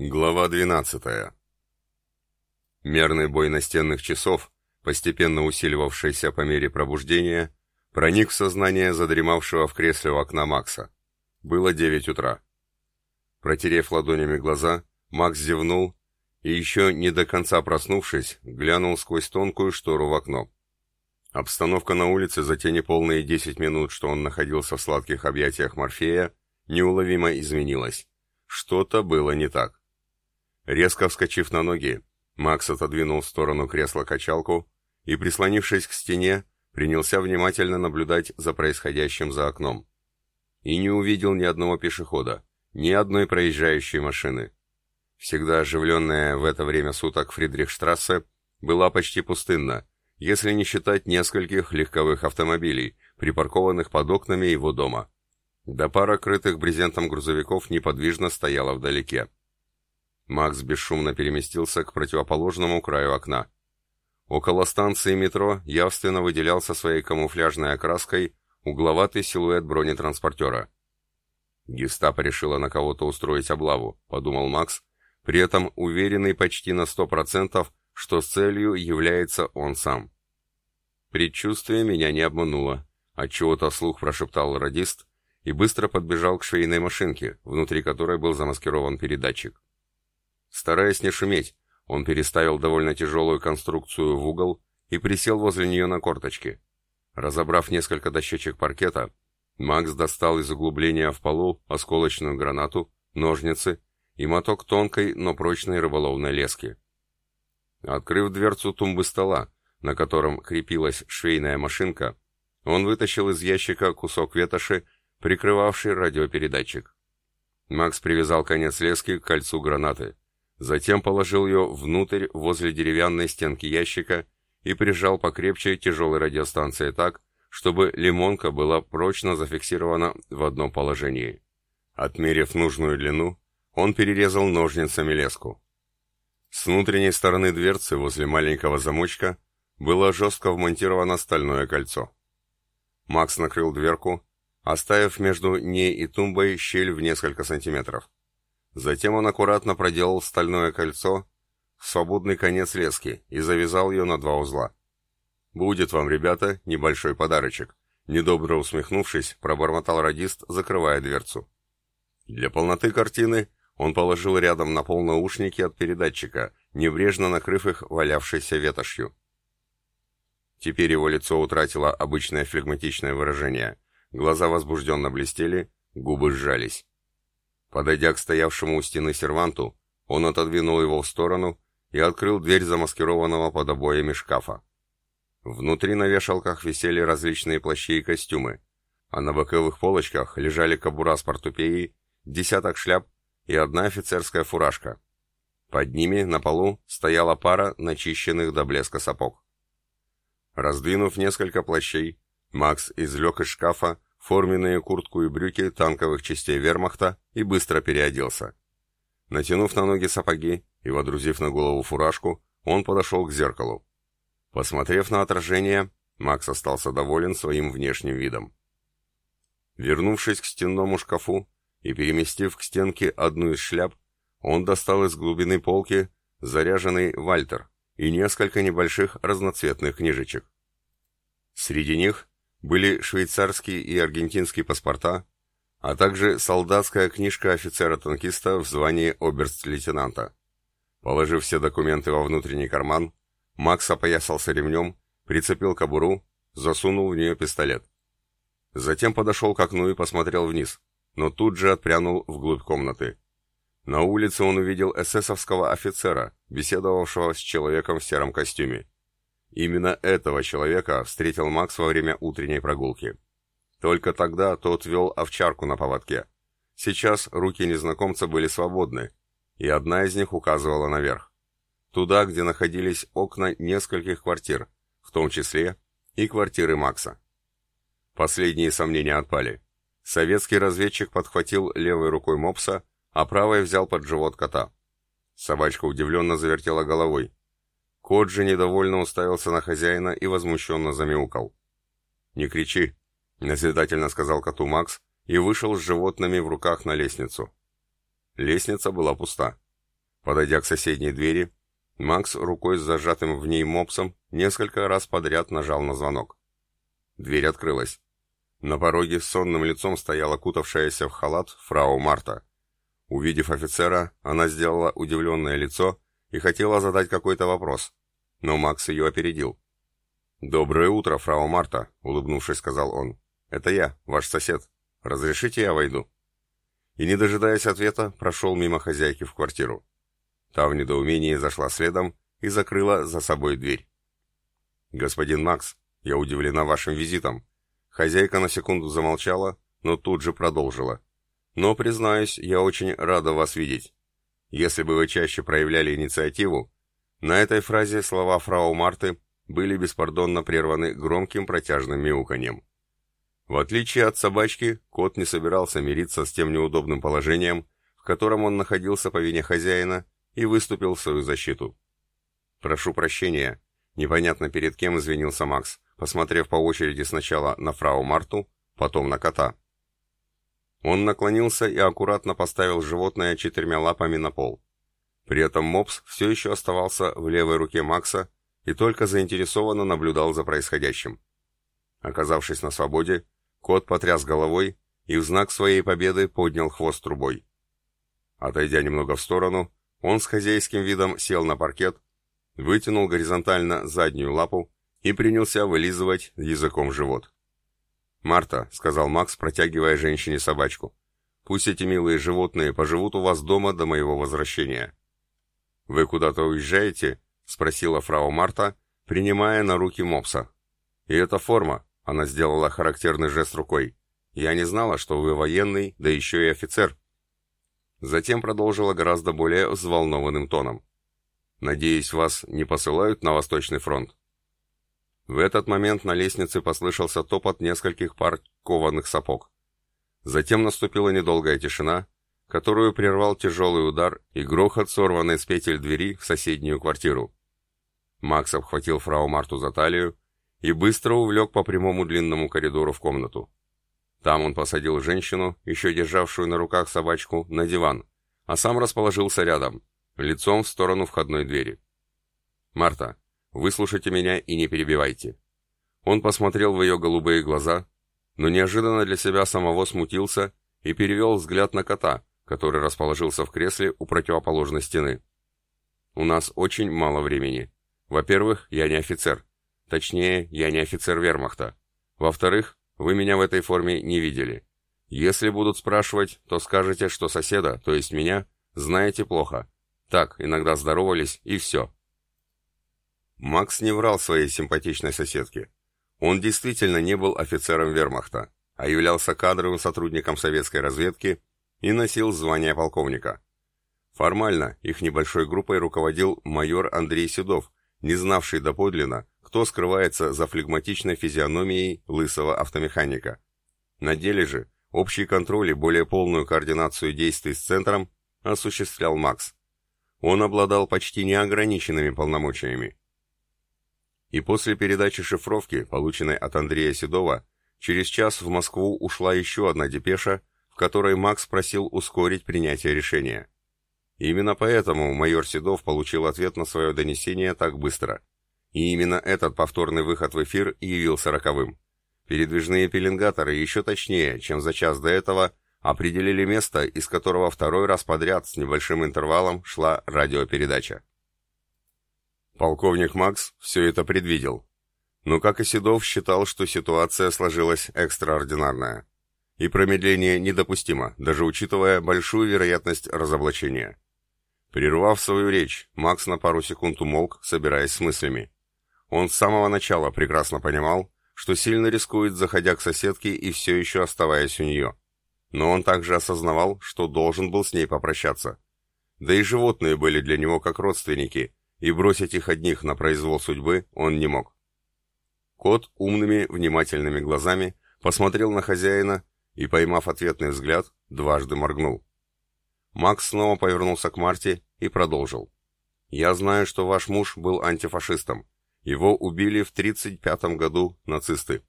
Глава 12. Мерный бой настенных часов, постепенно усиливавшийся по мере пробуждения, проник в сознание задремавшего в кресле у окна Макса. Было 9 утра. Протерев ладонями глаза, Макс зевнул и, еще не до конца проснувшись, глянул сквозь тонкую штору в окно. Обстановка на улице за те неполные 10 минут, что он находился в сладких объятиях Морфея, неуловимо изменилась. Что-то было не так. Резко вскочив на ноги, Макс отодвинул в сторону кресла-качалку и, прислонившись к стене, принялся внимательно наблюдать за происходящим за окном. И не увидел ни одного пешехода, ни одной проезжающей машины. Всегда оживленная в это время суток Фридрихштрассе была почти пустынна, если не считать нескольких легковых автомобилей, припаркованных под окнами его дома. Да пара крытых брезентом грузовиков неподвижно стояла вдалеке. Макс бесшумно переместился к противоположному краю окна. Около станции метро явственно выделялся своей камуфляжной окраской угловатый силуэт бронетранспортера. «Гестапо решила на кого-то устроить облаву», — подумал Макс, при этом уверенный почти на сто процентов, что целью является он сам. Предчувствие меня не обмануло, отчего-то слух прошептал радист и быстро подбежал к швейной машинке, внутри которой был замаскирован передатчик. Стараясь не шуметь, он переставил довольно тяжелую конструкцию в угол и присел возле нее на корточки. Разобрав несколько дощечек паркета, Макс достал из углубления в полу осколочную гранату, ножницы и моток тонкой, но прочной рыболовной лески. Открыв дверцу тумбы стола, на котором крепилась швейная машинка, он вытащил из ящика кусок ветоши, прикрывавший радиопередатчик. Макс привязал конец лески к кольцу гранаты. Затем положил ее внутрь возле деревянной стенки ящика и прижал покрепче тяжелой радиостанции так, чтобы лимонка была прочно зафиксирована в одном положении. Отмерив нужную длину, он перерезал ножницами леску. С внутренней стороны дверцы возле маленького замочка было жестко вмонтировано стальное кольцо. Макс накрыл дверку, оставив между ней и тумбой щель в несколько сантиметров. Затем он аккуратно проделал стальное кольцо в свободный конец лески и завязал ее на два узла. «Будет вам, ребята, небольшой подарочек», — недобро усмехнувшись, пробормотал радист, закрывая дверцу. Для полноты картины он положил рядом на пол наушники от передатчика, небрежно накрыв их валявшейся ветошью. Теперь его лицо утратило обычное флегматичное выражение. Глаза возбужденно блестели, губы сжались. Подойдя к стоявшему у стены серванту, он отодвинул его в сторону и открыл дверь замаскированного под обоями шкафа. Внутри на вешалках висели различные плащи и костюмы, а на боковых полочках лежали кобура с портупеей, десяток шляп и одна офицерская фуражка. Под ними на полу стояла пара начищенных до блеска сапог. Раздвинув несколько плащей, Макс извлек из шкафа форменные куртку и брюки танковых частей вермахта и быстро переоделся. Натянув на ноги сапоги и водрузив на голову фуражку, он подошел к зеркалу. Посмотрев на отражение, Макс остался доволен своим внешним видом. Вернувшись к стенному шкафу и переместив к стенке одну из шляп, он достал из глубины полки заряженный Вальтер и несколько небольших разноцветных книжечек. Среди них были швейцарские и аргентинские паспорта, а также солдатская книжка офицера-танкиста в звании оберст-лейтенанта. Положив все документы во внутренний карман, Макс опоясался ремнем, прицепил кобуру, засунул в нее пистолет. Затем подошел к окну и посмотрел вниз, но тут же отпрянул вглубь комнаты. На улице он увидел эсэсовского офицера, беседовавшего с человеком в сером костюме. Именно этого человека встретил Макс во время утренней прогулки. Только тогда тот вел овчарку на поводке. Сейчас руки незнакомца были свободны, и одна из них указывала наверх. Туда, где находились окна нескольких квартир, в том числе и квартиры Макса. Последние сомнения отпали. Советский разведчик подхватил левой рукой мопса, а правой взял под живот кота. Собачка удивленно завертела головой. Кот же недовольно уставился на хозяина и возмущенно замяукал. «Не кричи», — назидательно сказал коту Макс и вышел с животными в руках на лестницу. Лестница была пуста. Подойдя к соседней двери, Макс рукой с зажатым в ней мопсом несколько раз подряд нажал на звонок. Дверь открылась. На пороге с сонным лицом стояла кутавшаяся в халат фрау Марта. Увидев офицера, она сделала удивленное лицо и хотела задать какой-то вопрос, но Макс ее опередил. «Доброе утро, фрау Марта», — улыбнувшись, сказал он. «Это я, ваш сосед. Разрешите я войду?» И, не дожидаясь ответа, прошел мимо хозяйки в квартиру. Та в недоумении зашла следом и закрыла за собой дверь. «Господин Макс, я удивлена вашим визитом». Хозяйка на секунду замолчала, но тут же продолжила. «Но, признаюсь, я очень рада вас видеть. Если бы вы чаще проявляли инициативу...» На этой фразе слова фрау Марты были беспардонно прерваны громким протяжным мяуканьем. В отличие от собачки, кот не собирался мириться с тем неудобным положением, в котором он находился по вине хозяина, и выступил в свою защиту. «Прошу прощения», — непонятно перед кем извинился Макс, посмотрев по очереди сначала на фрау Марту, потом на кота. Он наклонился и аккуратно поставил животное четырьмя лапами на пол. При этом мопс все еще оставался в левой руке Макса и только заинтересованно наблюдал за происходящим. Оказавшись на свободе, кот потряс головой и в знак своей победы поднял хвост трубой. Отойдя немного в сторону, он с хозяйским видом сел на паркет, вытянул горизонтально заднюю лапу и принялся вылизывать языком живот. «Марта», — сказал Макс, протягивая женщине собачку, — «пусть эти милые животные поживут у вас дома до моего возвращения». «Вы куда-то уезжаете?» — спросила фрау Марта, принимая на руки мопса. «И эта форма», — она сделала характерный жест рукой. «Я не знала, что вы военный, да еще и офицер». Затем продолжила гораздо более взволнованным тоном. «Надеюсь, вас не посылают на Восточный фронт?» В этот момент на лестнице послышался топот нескольких пар кованых сапог. Затем наступила недолгая тишина, которую прервал тяжелый удар и грохот сорванной с петель двери в соседнюю квартиру. Макс обхватил фрау Марту за талию и быстро увлек по прямому длинному коридору в комнату. Там он посадил женщину, еще державшую на руках собачку, на диван, а сам расположился рядом, лицом в сторону входной двери. «Марта, выслушайте меня и не перебивайте». Он посмотрел в ее голубые глаза, но неожиданно для себя самого смутился и перевел взгляд на кота, который расположился в кресле у противоположной стены. «У нас очень мало времени. Во-первых, я не офицер. Точнее, я не офицер вермахта. Во-вторых, вы меня в этой форме не видели. Если будут спрашивать, то скажете, что соседа, то есть меня, знаете плохо. Так, иногда здоровались, и все». Макс не врал своей симпатичной соседке. Он действительно не был офицером вермахта, а являлся кадровым сотрудником советской разведки и носил звание полковника. Формально их небольшой группой руководил майор Андрей Седов, не знавший доподлинно, кто скрывается за флегматичной физиономией лысого автомеханика. На деле же общий контроль и более полную координацию действий с центром осуществлял Макс. Он обладал почти неограниченными полномочиями. И после передачи шифровки, полученной от Андрея Седова, через час в Москву ушла еще одна депеша, в которой Макс просил ускорить принятие решения. Именно поэтому майор Седов получил ответ на свое донесение так быстро. И именно этот повторный выход в эфир явился роковым. Передвижные пеленгаторы еще точнее, чем за час до этого, определили место, из которого второй раз подряд с небольшим интервалом шла радиопередача. Полковник Макс все это предвидел. Но, как и Седов, считал, что ситуация сложилась экстраординарная. И промедление недопустимо, даже учитывая большую вероятность разоблачения. Прервав свою речь, Макс на пару секунд умолк, собираясь с мыслями. Он с самого начала прекрасно понимал, что сильно рискует, заходя к соседке и все еще оставаясь у нее. Но он также осознавал, что должен был с ней попрощаться. Да и животные были для него как родственники, и бросить их одних на произвол судьбы он не мог. Кот умными, внимательными глазами посмотрел на хозяина и, поймав ответный взгляд, дважды моргнул. Макс снова повернулся к Марте и продолжил. «Я знаю, что ваш муж был антифашистом. Его убили в 1935 году нацисты.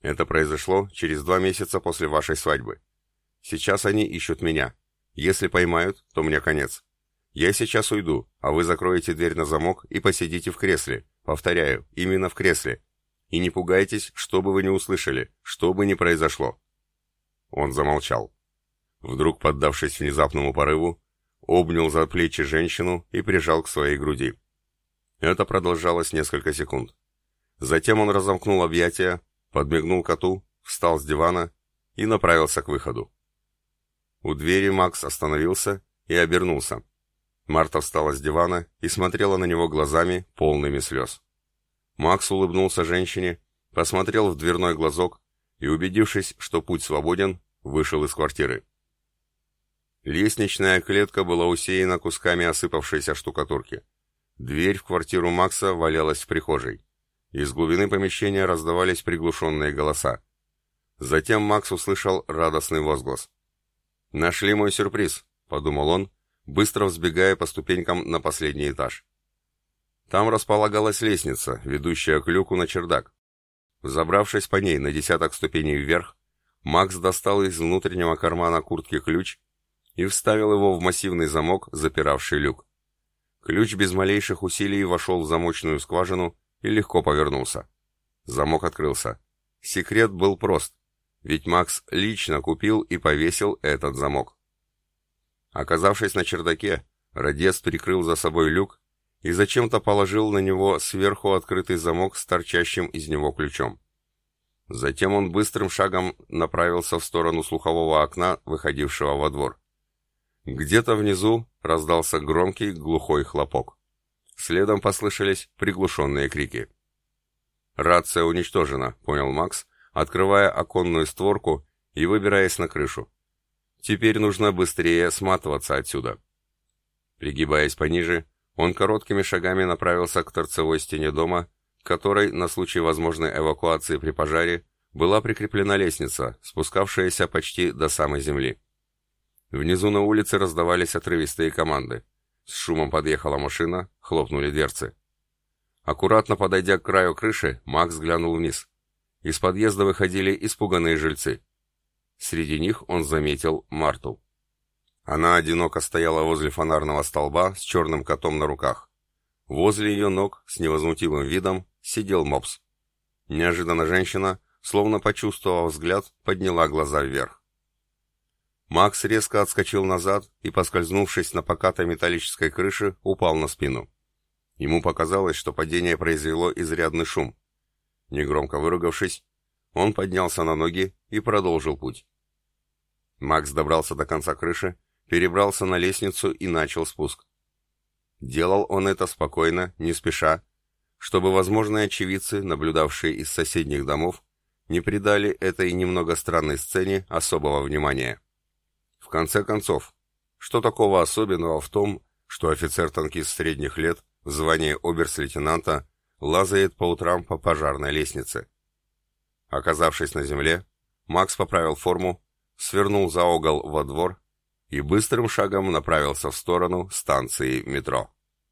Это произошло через два месяца после вашей свадьбы. Сейчас они ищут меня. Если поймают, то мне конец. Я сейчас уйду, а вы закроете дверь на замок и посидите в кресле. Повторяю, именно в кресле. И не пугайтесь, что бы вы не услышали, что бы ни произошло». Он замолчал. Вдруг, поддавшись внезапному порыву, обнял за плечи женщину и прижал к своей груди. Это продолжалось несколько секунд. Затем он разомкнул объятия, подмигнул коту, встал с дивана и направился к выходу. У двери Макс остановился и обернулся. Марта встала с дивана и смотрела на него глазами, полными слез. Макс улыбнулся женщине, посмотрел в дверной глазок и, убедившись, что путь свободен, вышел из квартиры. Лестничная клетка была усеяна кусками осыпавшейся штукатурки. Дверь в квартиру Макса валялась в прихожей. Из глубины помещения раздавались приглушенные голоса. Затем Макс услышал радостный возглас. «Нашли мой сюрприз», — подумал он, быстро взбегая по ступенькам на последний этаж. Там располагалась лестница, ведущая к люку на чердак. Забравшись по ней на десяток ступеней вверх, Макс достал из внутреннего кармана куртки ключ и вставил его в массивный замок, запиравший люк. Ключ без малейших усилий вошел в замочную скважину и легко повернулся. Замок открылся. Секрет был прост, ведь Макс лично купил и повесил этот замок. Оказавшись на чердаке, Родец прикрыл за собой люк и зачем-то положил на него сверху открытый замок с торчащим из него ключом. Затем он быстрым шагом направился в сторону слухового окна, выходившего во двор. Где-то внизу раздался громкий глухой хлопок. Следом послышались приглушенные крики. «Рация уничтожена», — понял Макс, открывая оконную створку и выбираясь на крышу. «Теперь нужно быстрее сматываться отсюда». Пригибаясь пониже, он короткими шагами направился к торцевой стене дома, которой, на случай возможной эвакуации при пожаре, была прикреплена лестница, спускавшаяся почти до самой земли. Внизу на улице раздавались отрывистые команды. С шумом подъехала машина, хлопнули дверцы. Аккуратно подойдя к краю крыши, Макс глянул вниз. Из подъезда выходили испуганные жильцы. Среди них он заметил Марту. Она одиноко стояла возле фонарного столба с черным котом на руках. Возле ее ног, с невозмутимым видом, сидел мопс. Неожиданно женщина, словно почувствовав взгляд, подняла глаза вверх. Макс резко отскочил назад и, поскользнувшись на покатой металлической крыше, упал на спину. Ему показалось, что падение произвело изрядный шум. Негромко выругавшись, он поднялся на ноги и продолжил путь. Макс добрался до конца крыши перебрался на лестницу и начал спуск. Делал он это спокойно, не спеша, чтобы возможные очевидцы, наблюдавшие из соседних домов, не придали этой немного странной сцене особого внимания. В конце концов, что такого особенного в том, что офицер-танкист средних лет в звании оберс-лейтенанта лазает по утрам по пожарной лестнице? Оказавшись на земле, Макс поправил форму, свернул за угол во двор и быстрым шагом направился в сторону станции метро.